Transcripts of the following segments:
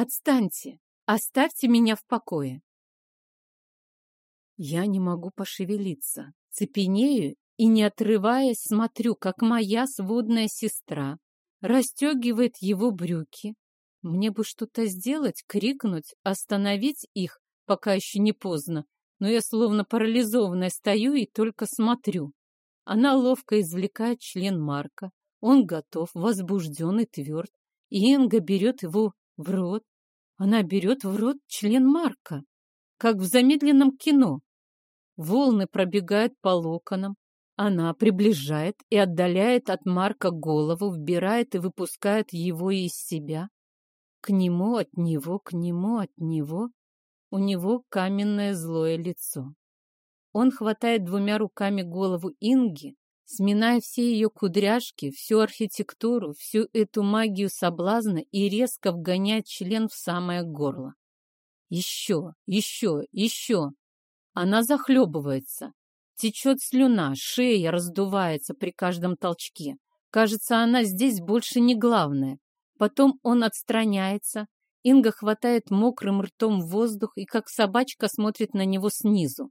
Отстаньте! Оставьте меня в покое!» Я не могу пошевелиться, цепенею и, не отрываясь, смотрю, как моя сводная сестра расстегивает его брюки. Мне бы что-то сделать, крикнуть, остановить их, пока еще не поздно, но я словно парализованная стою и только смотрю. Она ловко извлекает член Марка. Он готов, возбужден и тверд. И Инга берет его в рот. Она берет в рот член Марка, как в замедленном кино. Волны пробегают по локонам. Она приближает и отдаляет от Марка голову, вбирает и выпускает его из себя. К нему, от него, к нему, от него. У него каменное злое лицо. Он хватает двумя руками голову Инги, сминая все ее кудряшки, всю архитектуру, всю эту магию соблазна и резко вгоняет член в самое горло. Еще, еще, еще. Она захлебывается. Течет слюна, шея раздувается при каждом толчке. Кажется, она здесь больше не главная. Потом он отстраняется, Инга хватает мокрым ртом воздух и как собачка смотрит на него снизу.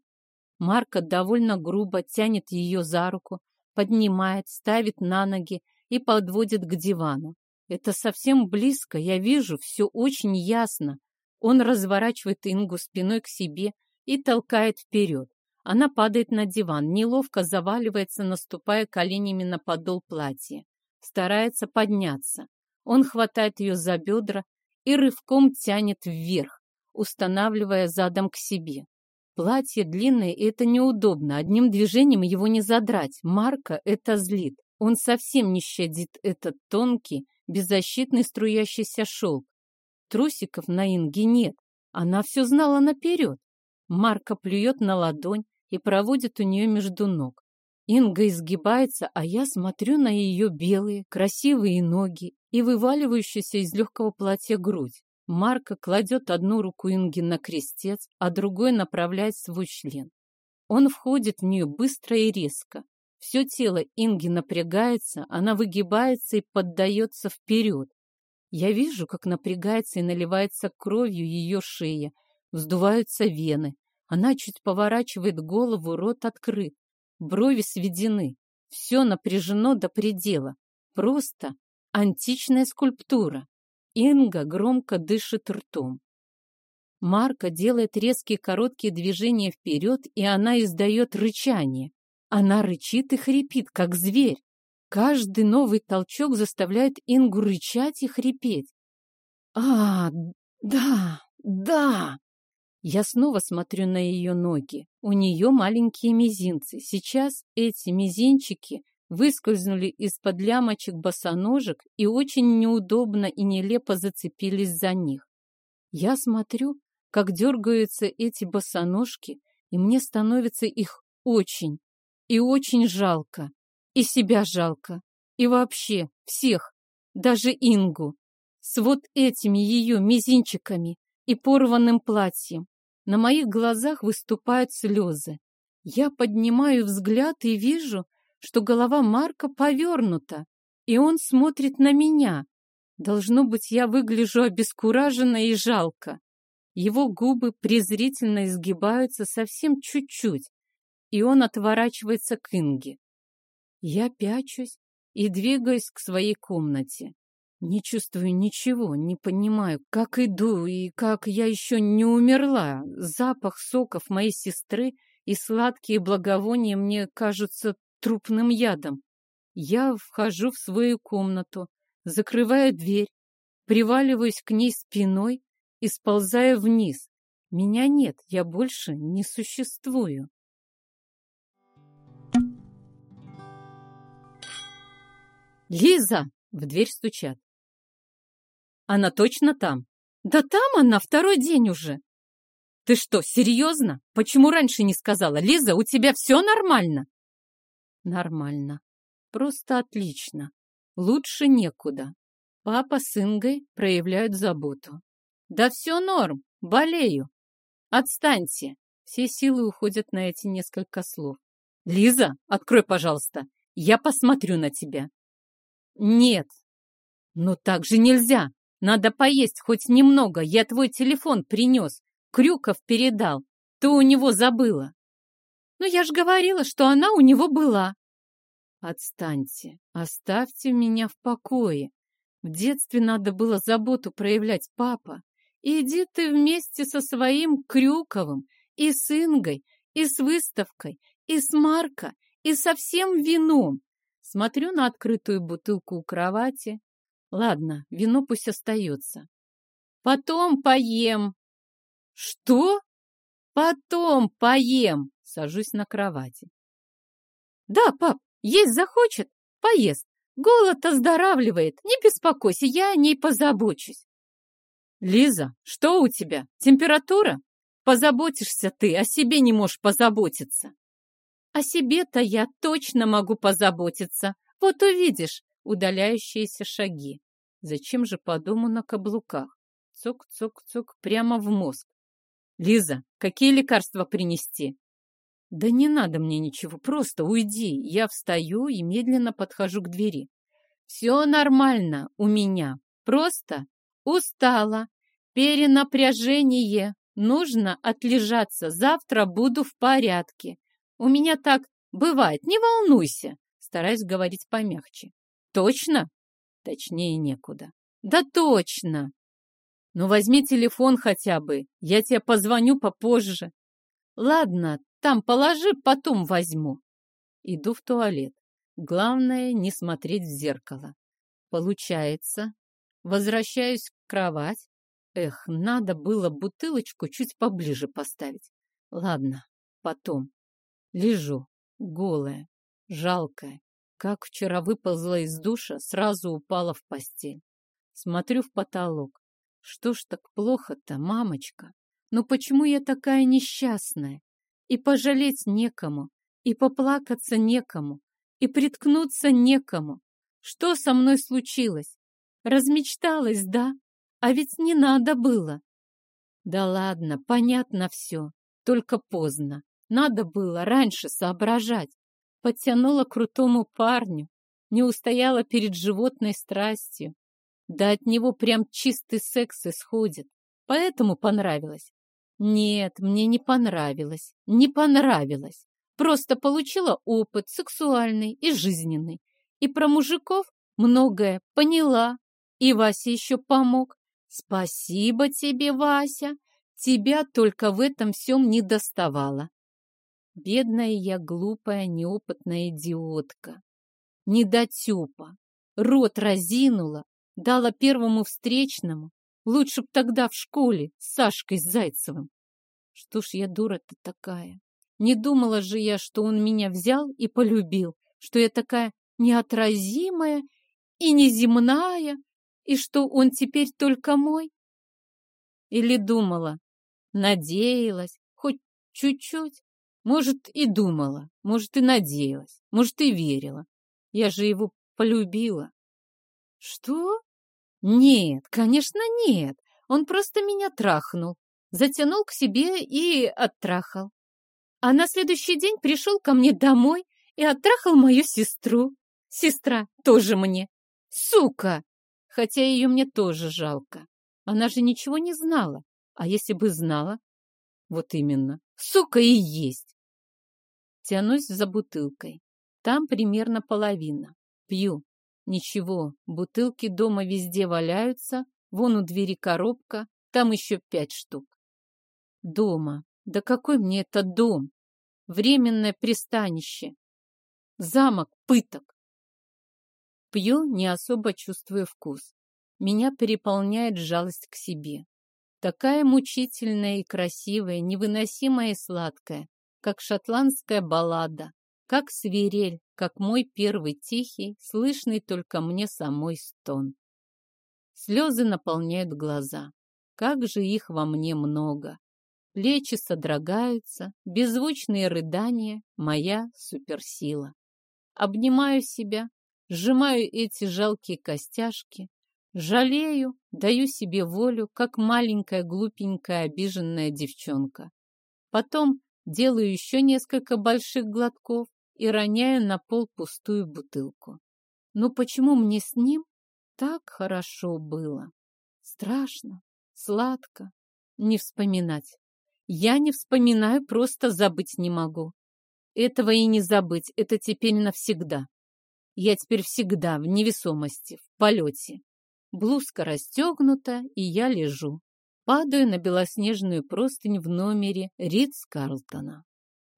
Марка довольно грубо тянет ее за руку, поднимает, ставит на ноги и подводит к дивану. Это совсем близко, я вижу, все очень ясно. Он разворачивает Ингу спиной к себе и толкает вперед. Она падает на диван, неловко заваливается, наступая коленями на подол платья. Старается подняться. Он хватает ее за бедра и рывком тянет вверх, устанавливая задом к себе. Платье длинное, и это неудобно. Одним движением его не задрать. Марка это злит. Он совсем не щадит этот тонкий, беззащитный струящийся шелк. Трусиков на Инге нет. Она все знала наперед. Марка плюет на ладонь и проводит у нее между ног. Инга изгибается, а я смотрю на ее белые, красивые ноги и вываливающуюся из легкого платья грудь. Марка кладет одну руку Инги на крестец, а другой направляет свой член. Он входит в нее быстро и резко. Все тело Инги напрягается, она выгибается и поддается вперед. Я вижу, как напрягается и наливается кровью ее шея, вздуваются вены. Она чуть поворачивает голову, рот открыт. Брови сведены. Все напряжено до предела. Просто античная скульптура. Инга громко дышит ртом. Марка делает резкие короткие движения вперед, и она издает рычание. Она рычит и хрипит, как зверь. Каждый новый толчок заставляет Ингу рычать и хрипеть. «А, да, да!» Я снова смотрю на ее ноги. У нее маленькие мизинцы. Сейчас эти мизинчики выскользнули из-под лямочек босоножек и очень неудобно и нелепо зацепились за них. Я смотрю, как дергаются эти босоножки, и мне становится их очень и очень жалко. И себя жалко. И вообще всех, даже Ингу, с вот этими ее мизинчиками и порванным платьем. На моих глазах выступают слезы. Я поднимаю взгляд и вижу, что голова Марка повернута, и он смотрит на меня. Должно быть, я выгляжу обескураженно и жалко. Его губы презрительно изгибаются совсем чуть-чуть, и он отворачивается к Инге. Я пячусь и двигаюсь к своей комнате. Не чувствую ничего, не понимаю, как иду и как я еще не умерла. Запах соков моей сестры и сладкие благовония мне кажутся трупным ядом. Я вхожу в свою комнату, закрываю дверь, приваливаюсь к ней спиной и сползаю вниз. Меня нет, я больше не существую. «Лиза!» — в дверь стучат. Она точно там? Да там она второй день уже. Ты что, серьезно? Почему раньше не сказала? Лиза, у тебя все нормально? Нормально. Просто отлично. Лучше некуда. Папа с Ингой проявляют заботу. Да все норм, болею. Отстаньте. Все силы уходят на эти несколько слов. Лиза, открой, пожалуйста. Я посмотрю на тебя. Нет. Но так же нельзя. Надо поесть хоть немного, я твой телефон принес. Крюков передал. Ты у него забыла. Но я ж говорила, что она у него была. Отстаньте, оставьте меня в покое. В детстве надо было заботу проявлять, папа. Иди ты вместе со своим Крюковым и с Ингой, и с выставкой, и с Марко, и со всем вином. Смотрю на открытую бутылку у кровати. Ладно, вино пусть остается. Потом поем. Что? Потом поем. Сажусь на кровати. Да, пап, есть захочет, поест. Голод оздоравливает. Не беспокойся, я о ней позабочусь. Лиза, что у тебя? Температура? Позаботишься ты, о себе не можешь позаботиться. О себе-то я точно могу позаботиться. Вот увидишь удаляющиеся шаги. Зачем же по дому на каблуках? Цок-цок-цок прямо в мозг. Лиза, какие лекарства принести? Да не надо мне ничего, просто уйди. Я встаю и медленно подхожу к двери. Все нормально у меня. Просто устала. Перенапряжение. Нужно отлежаться. Завтра буду в порядке. У меня так бывает, не волнуйся. Стараюсь говорить помягче. Точно? Точнее некуда. Да точно. Ну возьми телефон хотя бы. Я тебе позвоню попозже. Ладно, там положи, потом возьму. Иду в туалет. Главное не смотреть в зеркало. Получается. Возвращаюсь в кровать. Эх, надо было бутылочку чуть поближе поставить. Ладно, потом. Лежу, голая, жалкая. Как вчера выползла из душа, сразу упала в постель. Смотрю в потолок. Что ж так плохо-то, мамочка? Ну почему я такая несчастная? И пожалеть некому, и поплакаться некому, и приткнуться некому. Что со мной случилось? Размечталась, да? А ведь не надо было. Да ладно, понятно все, только поздно. Надо было раньше соображать. Подтянула крутому парню, не устояла перед животной страстью. Да от него прям чистый секс исходит. Поэтому понравилось. Нет, мне не понравилось. Не понравилось. Просто получила опыт сексуальный и жизненный. И про мужиков многое поняла. И Вася еще помог. Спасибо тебе, Вася. Тебя только в этом всем не доставало. Бедная я глупая, неопытная идиотка. Недотепа. Рот разинула, дала первому встречному. Лучше б тогда в школе с Сашкой Зайцевым. Что ж я дура-то такая? Не думала же я, что он меня взял и полюбил, что я такая неотразимая и неземная, и что он теперь только мой? Или думала, надеялась, хоть чуть-чуть, может, и думала, может, и надеялась, может, и верила. Я же его полюбила. Что? Нет, конечно, нет. Он просто меня трахнул, затянул к себе и оттрахал. А на следующий день пришел ко мне домой и оттрахал мою сестру. Сестра тоже мне. Сука! Хотя ее мне тоже жалко. Она же ничего не знала. А если бы знала? Вот именно. Сука и есть. Тянусь за бутылкой. Там примерно половина. Пью. Ничего, бутылки дома везде валяются. Вон у двери коробка, там еще пять штук. Дома. Да какой мне это дом? Временное пристанище. Замок пыток. Пью, не особо чувствуя вкус. Меня переполняет жалость к себе. Такая мучительная и красивая, невыносимая и сладкая как шотландская баллада, как свирель, как мой первый тихий, слышный только мне самой стон. Слезы наполняют глаза. Как же их во мне много. Плечи содрогаются, беззвучные рыдания — моя суперсила. Обнимаю себя, сжимаю эти жалкие костяшки, жалею, даю себе волю, как маленькая глупенькая обиженная девчонка. Потом делаю еще несколько больших глотков и роняю на пол пустую бутылку. Но почему мне с ним так хорошо было? Страшно, сладко, не вспоминать. Я не вспоминаю, просто забыть не могу. Этого и не забыть, это теперь навсегда. Я теперь всегда в невесомости, в полете. Блузка расстегнута, и я лежу. Падаю на белоснежную простынь в номере Ридс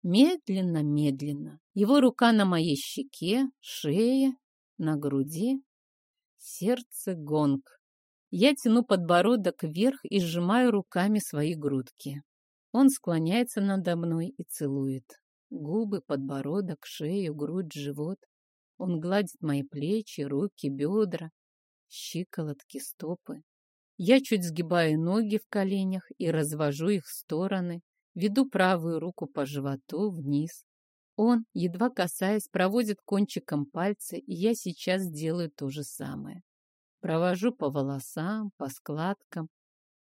Карлтона. Медленно, медленно. Его рука на моей щеке, шее, на груди. Сердце гонг. Я тяну подбородок вверх и сжимаю руками свои грудки. Он склоняется надо мной и целует. Губы, подбородок, шею, грудь, живот. Он гладит мои плечи, руки, бедра, щиколотки, стопы. Я чуть сгибаю ноги в коленях и развожу их в стороны, веду правую руку по животу вниз. Он, едва касаясь, проводит кончиком пальца, и я сейчас сделаю то же самое. Провожу по волосам, по складкам.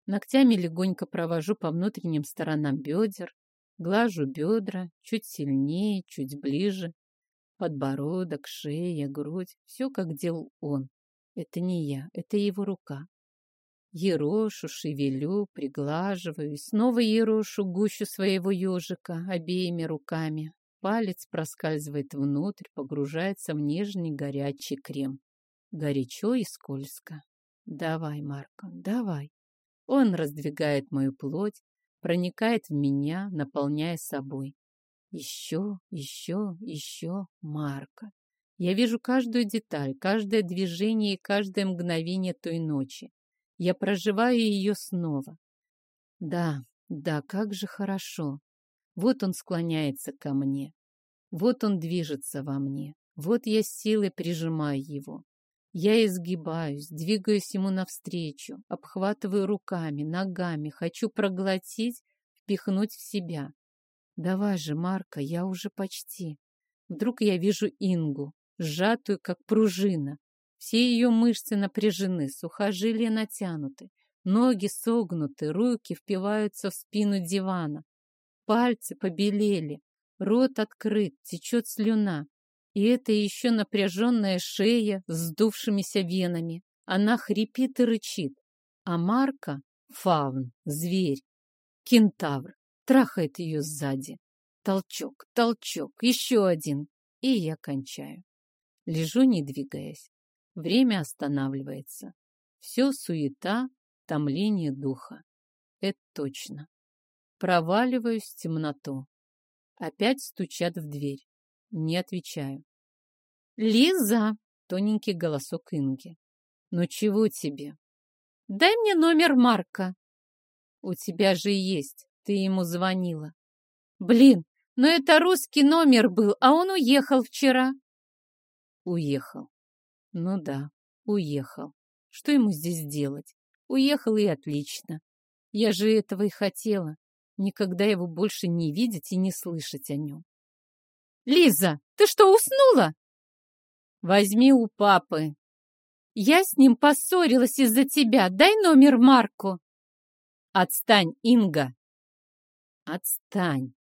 Ногтями легонько провожу по внутренним сторонам бедер, глажу бедра чуть сильнее, чуть ближе. Подбородок, шея, грудь — все, как делал он. Это не я, это его рука. Ерошу, шевелю, приглаживаю, и снова ерошу гущу своего ежика обеими руками. Палец проскальзывает внутрь, погружается в нежный горячий крем. Горячо и скользко. Давай, Марко, давай. Он раздвигает мою плоть, проникает в меня, наполняя собой. Еще, еще, еще, Марка. Я вижу каждую деталь, каждое движение и каждое мгновение той ночи. Я проживаю ее снова. Да, да, как же хорошо. Вот он склоняется ко мне. Вот он движется во мне. Вот я силой прижимаю его. Я изгибаюсь, двигаюсь ему навстречу, обхватываю руками, ногами, хочу проглотить, впихнуть в себя. Давай же, Марка, я уже почти. Вдруг я вижу Ингу, сжатую, как пружина. Все ее мышцы напряжены, сухожилия натянуты, ноги согнуты, руки впиваются в спину дивана. Пальцы побелели, рот открыт, течет слюна. И это еще напряженная шея с сдувшимися венами. Она хрипит и рычит. А Марка — фаун, зверь, кентавр, трахает ее сзади. Толчок, толчок, еще один. И я кончаю. Лежу, не двигаясь. Время останавливается. Все суета, томление духа. Это точно. Проваливаюсь в темноту. Опять стучат в дверь. Не отвечаю. «Лиза!» — тоненький голосок Инги. «Ну чего тебе?» «Дай мне номер Марка». «У тебя же есть. Ты ему звонила». «Блин, но это русский номер был, а он уехал вчера». «Уехал. Ну да, уехал. Что ему здесь делать? Уехал и отлично. Я же этого и хотела. Никогда его больше не видеть и не слышать о нем. Лиза, ты что, уснула? Возьми у папы. Я с ним поссорилась из-за тебя. Дай номер Марку. Отстань, Инга. Отстань.